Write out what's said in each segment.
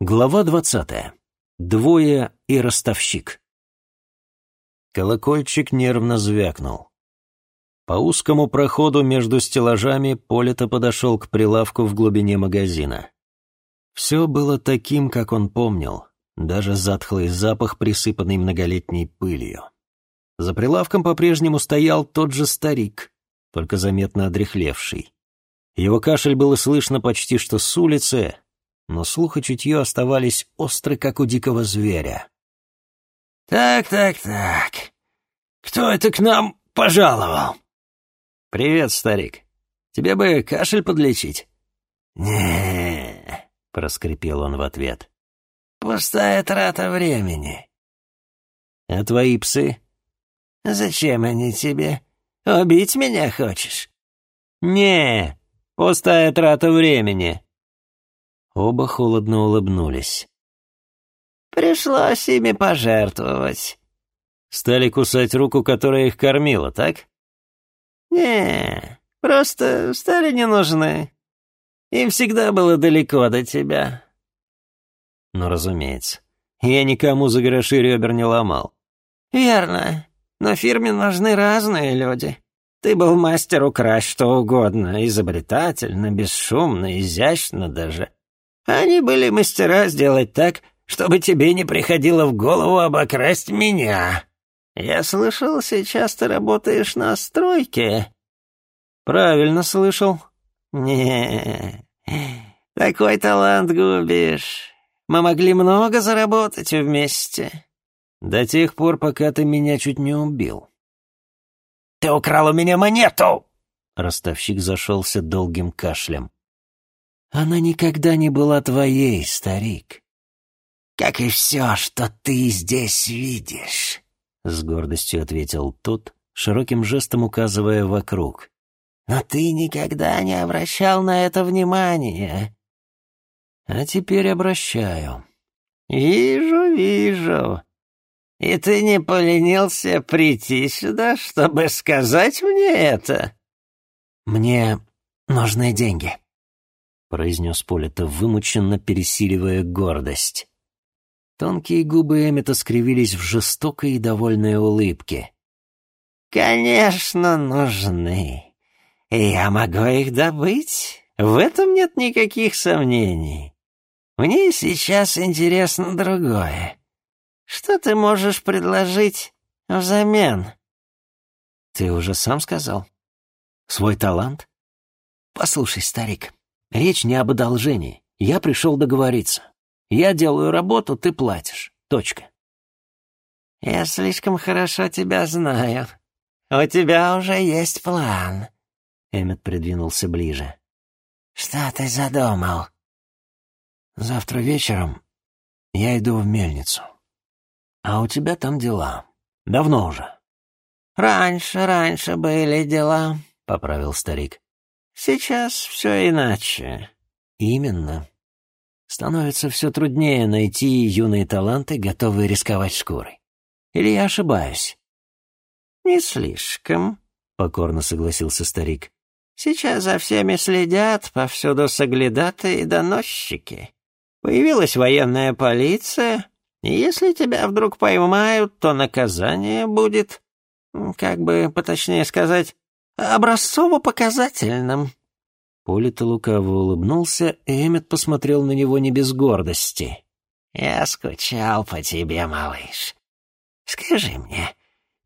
Глава двадцатая. Двое и ростовщик. Колокольчик нервно звякнул. По узкому проходу между стеллажами Полита подошел к прилавку в глубине магазина. Все было таким, как он помнил, даже затхлый запах, присыпанный многолетней пылью. За прилавком по-прежнему стоял тот же старик, только заметно одрехлевший. Его кашель было слышно почти что с улицы, но слух и чутье оставались остры, как у дикого зверя. «Так, так, так. Кто это к нам пожаловал?» «Привет, старик. Тебе бы кашель подлечить?» не проскрипел он в ответ. «Пустая трата времени». «А твои псы?» «Зачем они тебе? Убить меня хочешь?» «Не, пустая трата времени», Оба холодно улыбнулись. «Пришлось ими пожертвовать». «Стали кусать руку, которая их кормила, так?» «Не, просто стали не нужны. Им всегда было далеко до тебя». «Ну, разумеется. Я никому за гроши ребер не ломал». «Верно. Но фирме нужны разные люди. Ты был мастер украсть что угодно, изобретательно, бесшумно, изящно даже. Они были мастера сделать так, чтобы тебе не приходило в голову обокрасть меня. Я слышал, сейчас ты работаешь на стройке». «Правильно слышал». «Не, такой талант губишь. Мы могли много заработать вместе». «До тех пор, пока ты меня чуть не убил». «Ты украл у меня монету!» Ростовщик зашелся долгим кашлем. Она никогда не была твоей, старик. Как и все, что ты здесь видишь, с гордостью ответил тот, широким жестом указывая вокруг. Но ты никогда не обращал на это внимания. А теперь обращаю. Вижу, вижу. И ты не поленился прийти сюда, чтобы сказать мне это? Мне нужны деньги. — произнес Полита, вымученно пересиливая гордость. Тонкие губы Эммета скривились в жестокой и довольной улыбке. «Конечно, нужны. Я могу их добыть. В этом нет никаких сомнений. Мне сейчас интересно другое. Что ты можешь предложить взамен?» «Ты уже сам сказал. Свой талант? Послушай, старик, Речь не об одолжении. Я пришел договориться. Я делаю работу, ты платишь. Точка. Я слишком хорошо тебя знаю. У тебя уже есть план. Эммет придвинулся ближе. Что ты задумал? Завтра вечером я иду в мельницу. А у тебя там дела. Давно уже. Раньше, раньше были дела, поправил старик. Сейчас все иначе. Именно. Становится все труднее найти юные таланты, готовые рисковать шкурой. Или я ошибаюсь? Не слишком, покорно согласился старик. Сейчас за всеми следят, повсюду соглядаты и доносчики. Появилась военная полиция, и если тебя вдруг поймают, то наказание будет, как бы поточнее сказать, образцово-показательным». Полита лукаво улыбнулся, и Эммет посмотрел на него не без гордости. «Я скучал по тебе, малыш. Скажи мне,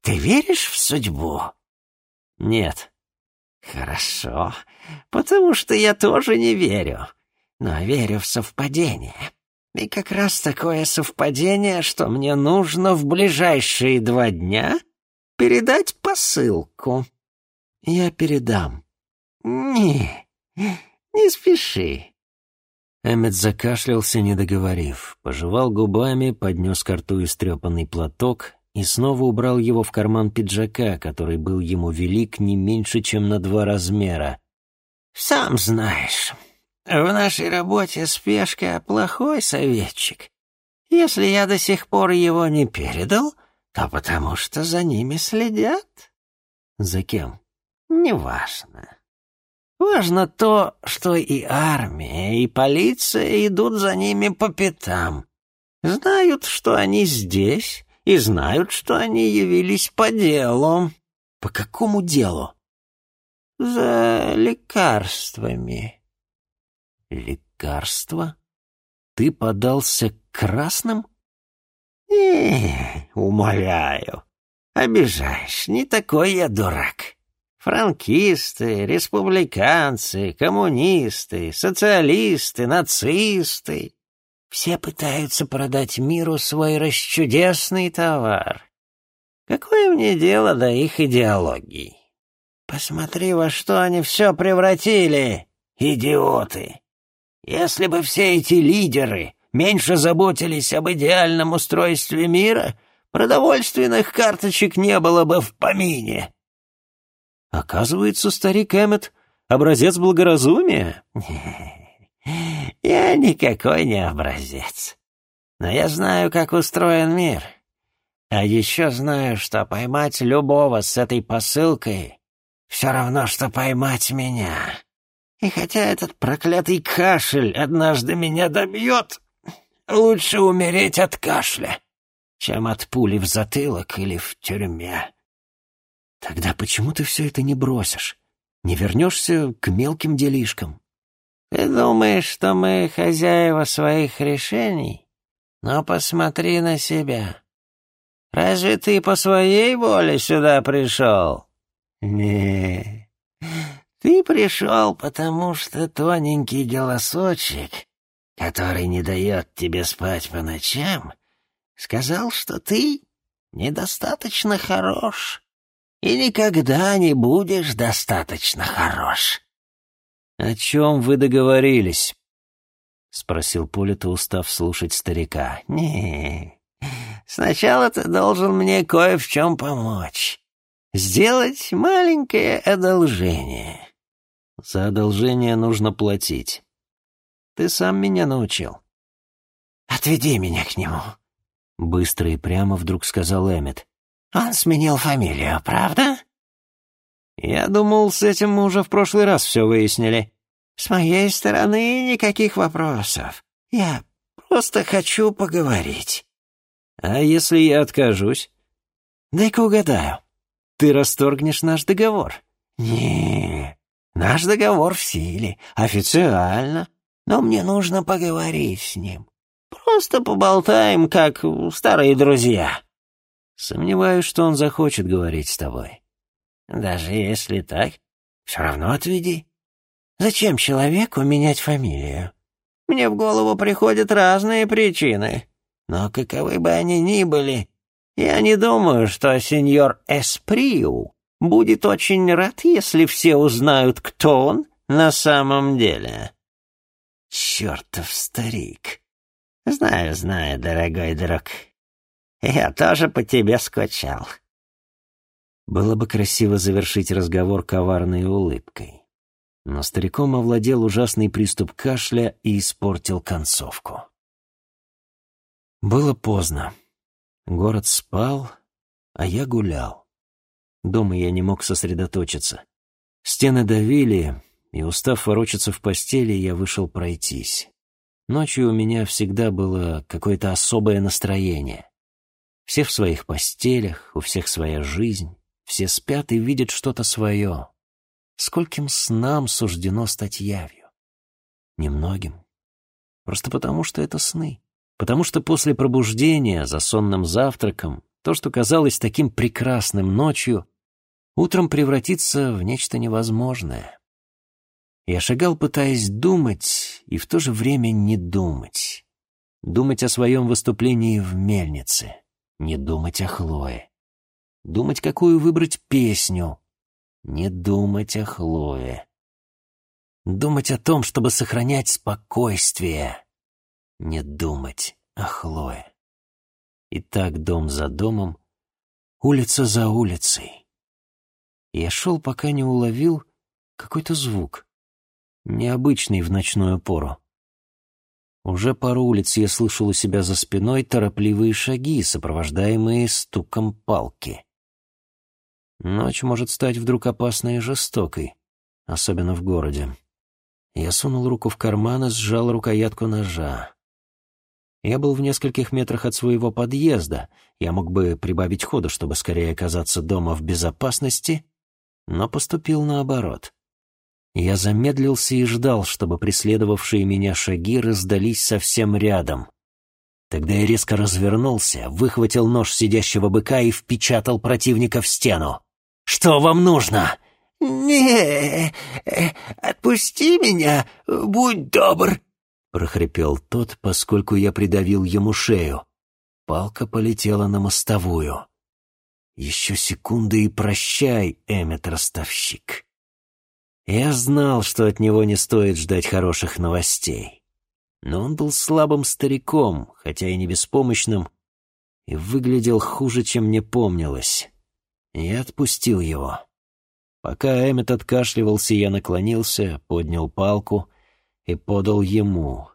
ты веришь в судьбу?» «Нет». «Хорошо, потому что я тоже не верю, но верю в совпадение. И как раз такое совпадение, что мне нужно в ближайшие два дня передать посылку». Я передам». «Не, не спеши». Эммет закашлялся, не договорив, пожевал губами, поднес к рту истрепанный платок и снова убрал его в карман пиджака, который был ему велик не меньше, чем на два размера. «Сам знаешь, в нашей работе спешка — плохой советчик. Если я до сих пор его не передал, то потому что за ними следят». «За кем?» Неважно. Важно то, что и армия, и полиция идут за ними по пятам. Знают, что они здесь, и знают, что они явились по делу. По какому делу? За лекарствами. Лекарства? Ты подался к красным? Не, умоляю. Обижаешь, не такой я дурак. Франкисты, республиканцы, коммунисты, социалисты, нацисты. Все пытаются продать миру свой расчудесный товар. Какое мне дело до их идеологии? Посмотри, во что они все превратили, идиоты. Если бы все эти лидеры меньше заботились об идеальном устройстве мира, продовольственных карточек не было бы в помине. Оказывается, старик Эммет — образец благоразумия? Я никакой не образец. Но я знаю, как устроен мир. А еще знаю, что поймать любого с этой посылкой все равно, что поймать меня. И хотя этот проклятый кашель однажды меня добьет, лучше умереть от кашля, чем от пули в затылок или в тюрьме. Тогда почему ты все это не бросишь? Не вернешься к мелким делишкам? Ты думаешь, что мы хозяева своих решений? Но посмотри на себя. Разве ты по своей воле сюда пришел? Не, ты пришел, потому что тоненький голосочек, который не дает тебе спать по ночам, сказал, что ты недостаточно хорош и никогда не будешь достаточно хорош. «О чем вы договорились?» — спросил Полита, устав слушать старика. «Не, сначала ты должен мне кое в чем помочь. Сделать маленькое одолжение». «За одолжение нужно платить. Ты сам меня научил». «Отведи меня к нему», — быстро и прямо вдруг сказал Эммет. Он сменил фамилию, правда? Я думал, с этим мы уже в прошлый раз все выяснили. С моей стороны никаких вопросов. Я просто хочу поговорить. А если я откажусь? Дай-ка угадаю. Ты расторгнешь наш договор? Не, наш договор в силе, официально. Но мне нужно поговорить с ним. Просто поболтаем, как старые друзья. Сомневаюсь, что он захочет говорить с тобой. Даже если так, все равно отведи. Зачем человеку менять фамилию? Мне в голову приходят разные причины. Но каковы бы они ни были, я не думаю, что сеньор Эсприу будет очень рад, если все узнают, кто он на самом деле. Чертов старик. Знаю, знаю, дорогой друг. Я тоже по тебе скучал». Было бы красиво завершить разговор коварной улыбкой. Но стариком овладел ужасный приступ кашля и испортил концовку. Было поздно. Город спал, а я гулял. Дома я не мог сосредоточиться. Стены давили, и, устав ворочаться в постели, я вышел пройтись. Ночью у меня всегда было какое-то особое настроение. Все в своих постелях, у всех своя жизнь, все спят и видят что-то свое. Скольким снам суждено стать явью? Немногим. Просто потому, что это сны. Потому что после пробуждения, за сонным завтраком, то, что казалось таким прекрасным ночью, утром превратится в нечто невозможное. Я шагал, пытаясь думать, и в то же время не думать. Думать о своем выступлении в мельнице. Не думать о Хлое. Думать, какую выбрать песню. Не думать о Хлое. Думать о том, чтобы сохранять спокойствие. Не думать о Хлое. И так дом за домом, улица за улицей. Я шел, пока не уловил какой-то звук, необычный в ночную пору. Уже пару улиц я слышал у себя за спиной торопливые шаги, сопровождаемые стуком палки. Ночь может стать вдруг опасной и жестокой, особенно в городе. Я сунул руку в карман и сжал рукоятку ножа. Я был в нескольких метрах от своего подъезда. Я мог бы прибавить ходу, чтобы скорее оказаться дома в безопасности, но поступил наоборот. Я замедлился и ждал, чтобы преследовавшие меня шаги раздались совсем рядом. Тогда я резко развернулся, выхватил нож сидящего быка и впечатал противника в стену. «Что вам нужно?» «Не, отпусти меня, будь добр», — прохрипел тот, поскольку я придавил ему шею. Палка полетела на мостовую. «Еще секунды и прощай, Эммет-ростовщик». Я знал, что от него не стоит ждать хороших новостей. Но он был слабым стариком, хотя и не беспомощным, и выглядел хуже, чем мне помнилось. Я отпустил его. Пока Эммет откашливался, я наклонился, поднял палку и подал ему.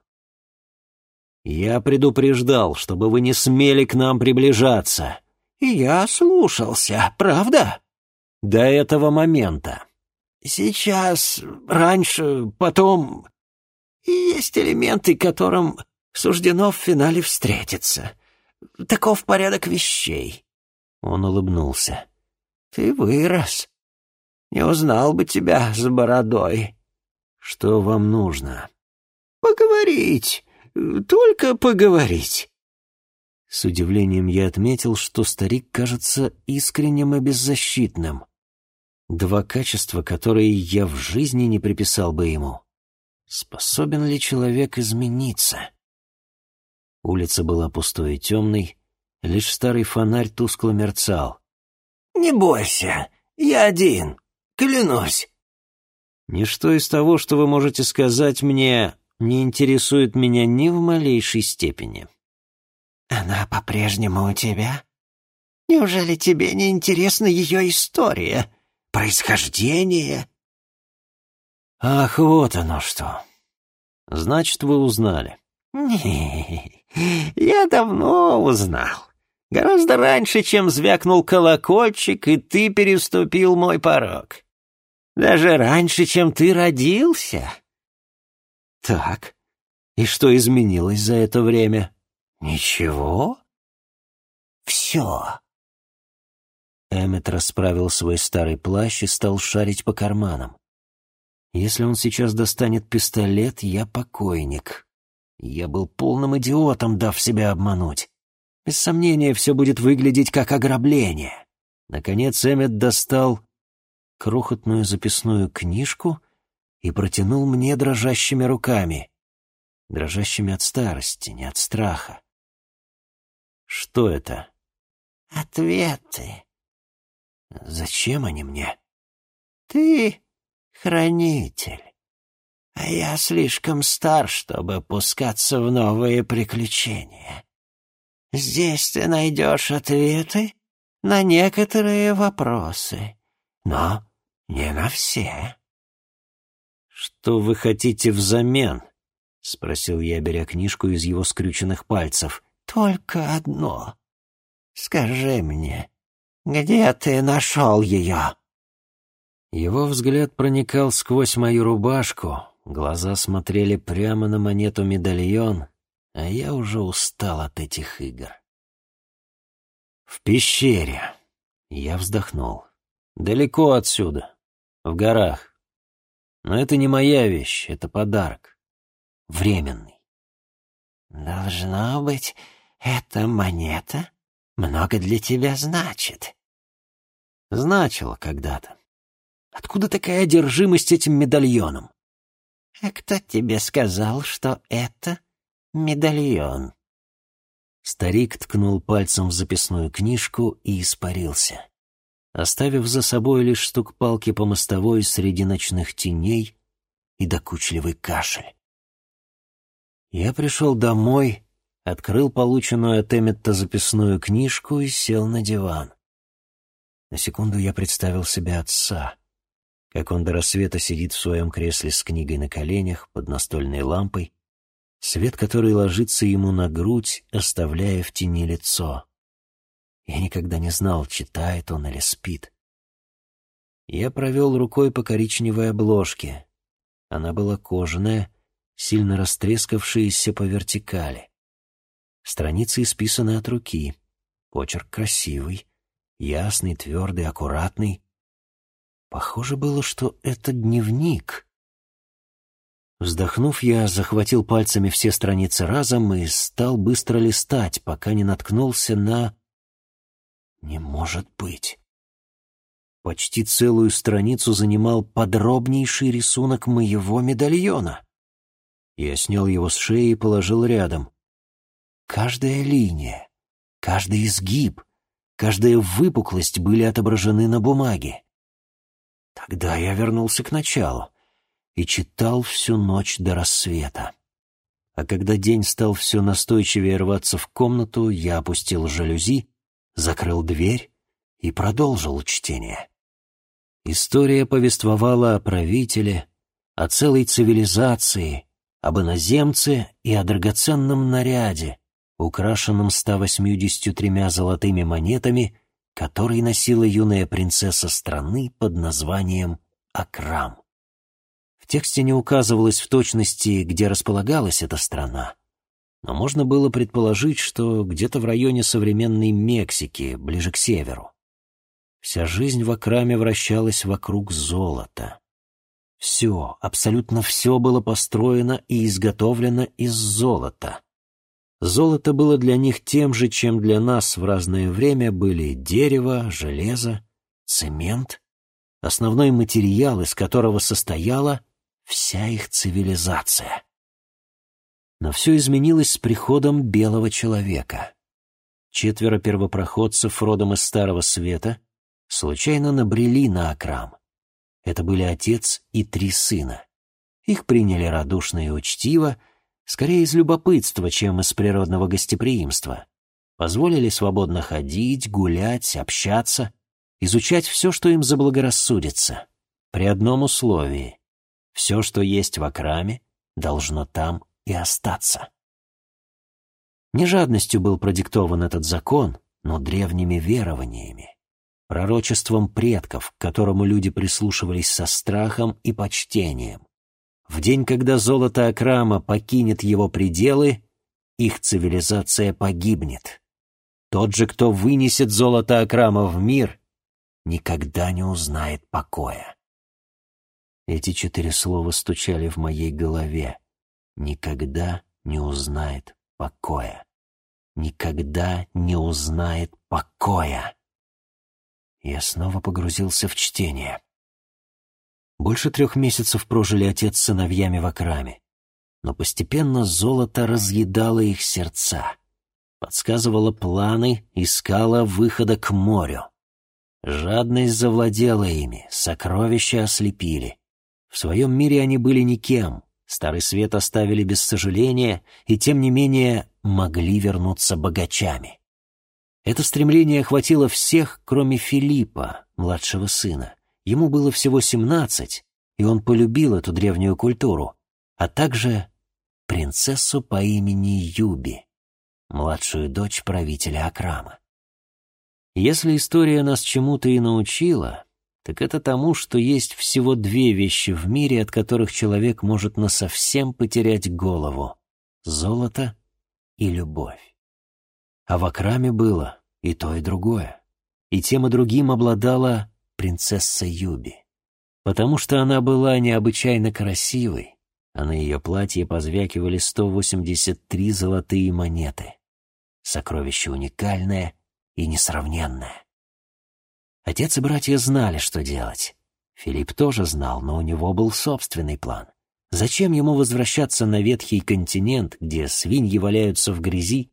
«Я предупреждал, чтобы вы не смели к нам приближаться». «И я слушался, правда?» «До этого момента». «Сейчас, раньше, потом...» «Есть элементы, которым суждено в финале встретиться. Таков порядок вещей». Он улыбнулся. «Ты вырос. Не узнал бы тебя с бородой». «Что вам нужно?» «Поговорить. Только поговорить». С удивлением я отметил, что старик кажется искренним и беззащитным. Два качества, которые я в жизни не приписал бы ему. Способен ли человек измениться? Улица была пустой и темной, лишь старый фонарь тускло мерцал. «Не бойся, я один, клянусь». Ничто из того, что вы можете сказать мне, не интересует меня ни в малейшей степени. Она по-прежнему у тебя? Неужели тебе не интересна ее история, происхождение? Ах, вот оно что. Значит, вы узнали. Не, я давно узнал. Гораздо раньше, чем звякнул колокольчик, и ты переступил мой порог. Даже раньше, чем ты родился. Так, и что изменилось за это время? Ничего. Все. Эммет расправил свой старый плащ и стал шарить по карманам. Если он сейчас достанет пистолет, я покойник. Я был полным идиотом, дав себя обмануть. Без сомнения, все будет выглядеть как ограбление. Наконец Эммет достал крохотную записную книжку и протянул мне дрожащими руками. Дрожащими от старости, не от страха. Что это? Ответы. Зачем они мне? Ты хранитель, а я слишком стар, чтобы пускаться в новые приключения. Здесь ты найдешь ответы на некоторые вопросы, но не на все. «Что вы хотите взамен?» — спросил я, беря книжку из его скрюченных пальцев. «Только одно. Скажи мне, где ты нашел ее?» Его взгляд проникал сквозь мою рубашку, глаза смотрели прямо на монету-медальон, а я уже устал от этих игр. «В пещере». Я вздохнул. Далеко отсюда, в горах. Но это не моя вещь, это подарок. Временный. Должно быть, эта монета много для тебя значит. Значило когда-то. Откуда такая одержимость этим медальоном? А кто тебе сказал, что это медальон? Старик ткнул пальцем в записную книжку и испарился оставив за собой лишь стук палки по мостовой среди ночных теней и докучливый кашель. Я пришел домой, открыл полученную от Эмметта записную книжку и сел на диван. На секунду я представил себя отца, как он до рассвета сидит в своем кресле с книгой на коленях под настольной лампой, свет которой ложится ему на грудь, оставляя в тени лицо. Я никогда не знал, читает он или спит. Я провел рукой по коричневой обложке. Она была кожаная, сильно растрескавшаяся по вертикали. Страницы исписаны от руки. Почерк красивый, ясный, твердый, аккуратный. Похоже было, что это дневник. Вздохнув, я захватил пальцами все страницы разом и стал быстро листать, пока не наткнулся на... Не может быть. Почти целую страницу занимал подробнейший рисунок моего медальона. Я снял его с шеи и положил рядом. Каждая линия, каждый изгиб, каждая выпуклость были отображены на бумаге. Тогда я вернулся к началу и читал всю ночь до рассвета. А когда день стал все настойчивее рваться в комнату, я опустил жалюзи, закрыл дверь и продолжил чтение. История повествовала о правителе, о целой цивилизации, об иноземце и о драгоценном наряде, украшенном 183 золотыми монетами, который носила юная принцесса страны под названием Акрам. В тексте не указывалось в точности, где располагалась эта страна, но можно было предположить, что где-то в районе современной Мексики, ближе к северу. Вся жизнь в Акраме вращалась вокруг золота. Все, абсолютно все было построено и изготовлено из золота. Золото было для них тем же, чем для нас в разное время были дерево, железо, цемент, основной материал, из которого состояла вся их цивилизация. Но все изменилось с приходом белого человека. Четверо первопроходцев родом из Старого Света случайно набрели на Акрам. Это были отец и три сына. Их приняли радушно и учтиво, скорее из любопытства, чем из природного гостеприимства. Позволили свободно ходить, гулять, общаться, изучать все, что им заблагорассудится, при одном условии. Все, что есть в Акраме, должно там и остаться. Не жадностью был продиктован этот закон, но древними верованиями пророчеством предков, к которому люди прислушивались со страхом и почтением. В день, когда золото Акрама покинет его пределы, их цивилизация погибнет. Тот же, кто вынесет золото Акрама в мир, никогда не узнает покоя. Эти четыре слова стучали в моей голове. Никогда не узнает покоя. Никогда не узнает покоя. Я снова погрузился в чтение. Больше трех месяцев прожили отец с сыновьями в Акраме. Но постепенно золото разъедало их сердца, подсказывало планы, искало выхода к морю. Жадность завладела ими, сокровища ослепили. В своем мире они были никем, Старый Свет оставили без сожаления и, тем не менее, могли вернуться богачами. Это стремление охватило всех, кроме Филиппа, младшего сына. Ему было всего семнадцать, и он полюбил эту древнюю культуру, а также принцессу по имени Юби, младшую дочь правителя Акрама. Если история нас чему-то и научила, так это тому, что есть всего две вещи в мире, от которых человек может насовсем потерять голову — золото и любовь. А в Акраме было и то, и другое. И тем и другим обладала принцесса Юби. Потому что она была необычайно красивой, а на ее платье позвякивали 183 золотые монеты. Сокровище уникальное и несравненное. Отец и братья знали, что делать. Филипп тоже знал, но у него был собственный план. Зачем ему возвращаться на ветхий континент, где свиньи валяются в грязи,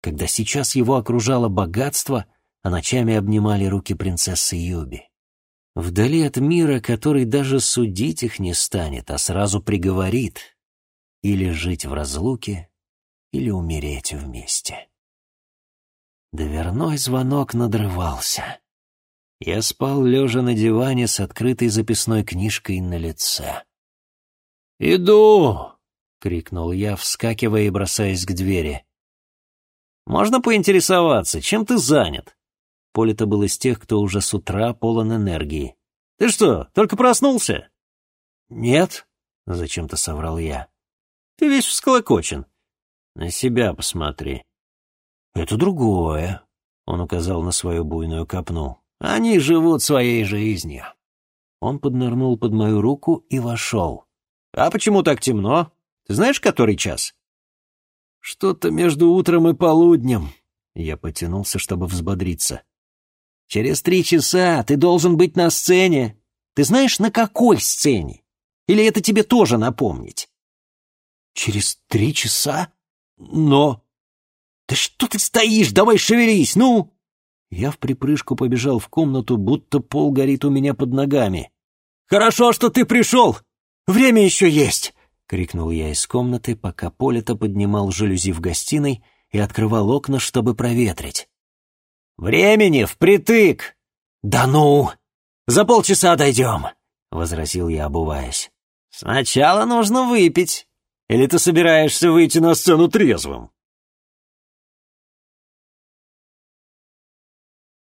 когда сейчас его окружало богатство, а ночами обнимали руки принцессы Юби. Вдали от мира, который даже судить их не станет, а сразу приговорит или жить в разлуке, или умереть вместе. Дверной звонок надрывался. Я спал, лежа на диване с открытой записной книжкой на лице. «Иду!» — крикнул я, вскакивая и бросаясь к двери. Можно поинтересоваться, чем ты занят?» Поле-то был из тех, кто уже с утра полон энергии. Ты что, только проснулся?» «Нет», — зачем-то соврал я. «Ты весь всколокочен. На себя посмотри». «Это другое», — он указал на свою буйную копну. «Они живут своей жизнью». Он поднырнул под мою руку и вошел. «А почему так темно? Ты знаешь, который час?» «Что-то между утром и полуднем». Я потянулся, чтобы взбодриться. «Через три часа ты должен быть на сцене. Ты знаешь, на какой сцене? Или это тебе тоже напомнить?» «Через три часа? Но...» «Да что ты стоишь? Давай шевелись, ну!» Я в припрыжку побежал в комнату, будто пол горит у меня под ногами. «Хорошо, что ты пришел! Время еще есть!» — крикнул я из комнаты, пока Полита поднимал жалюзи в гостиной и открывал окна, чтобы проветрить. «Времени впритык!» «Да ну! За полчаса дойдем!» — возразил я, обуваясь. «Сначала нужно выпить. Или ты собираешься выйти на сцену трезвым?»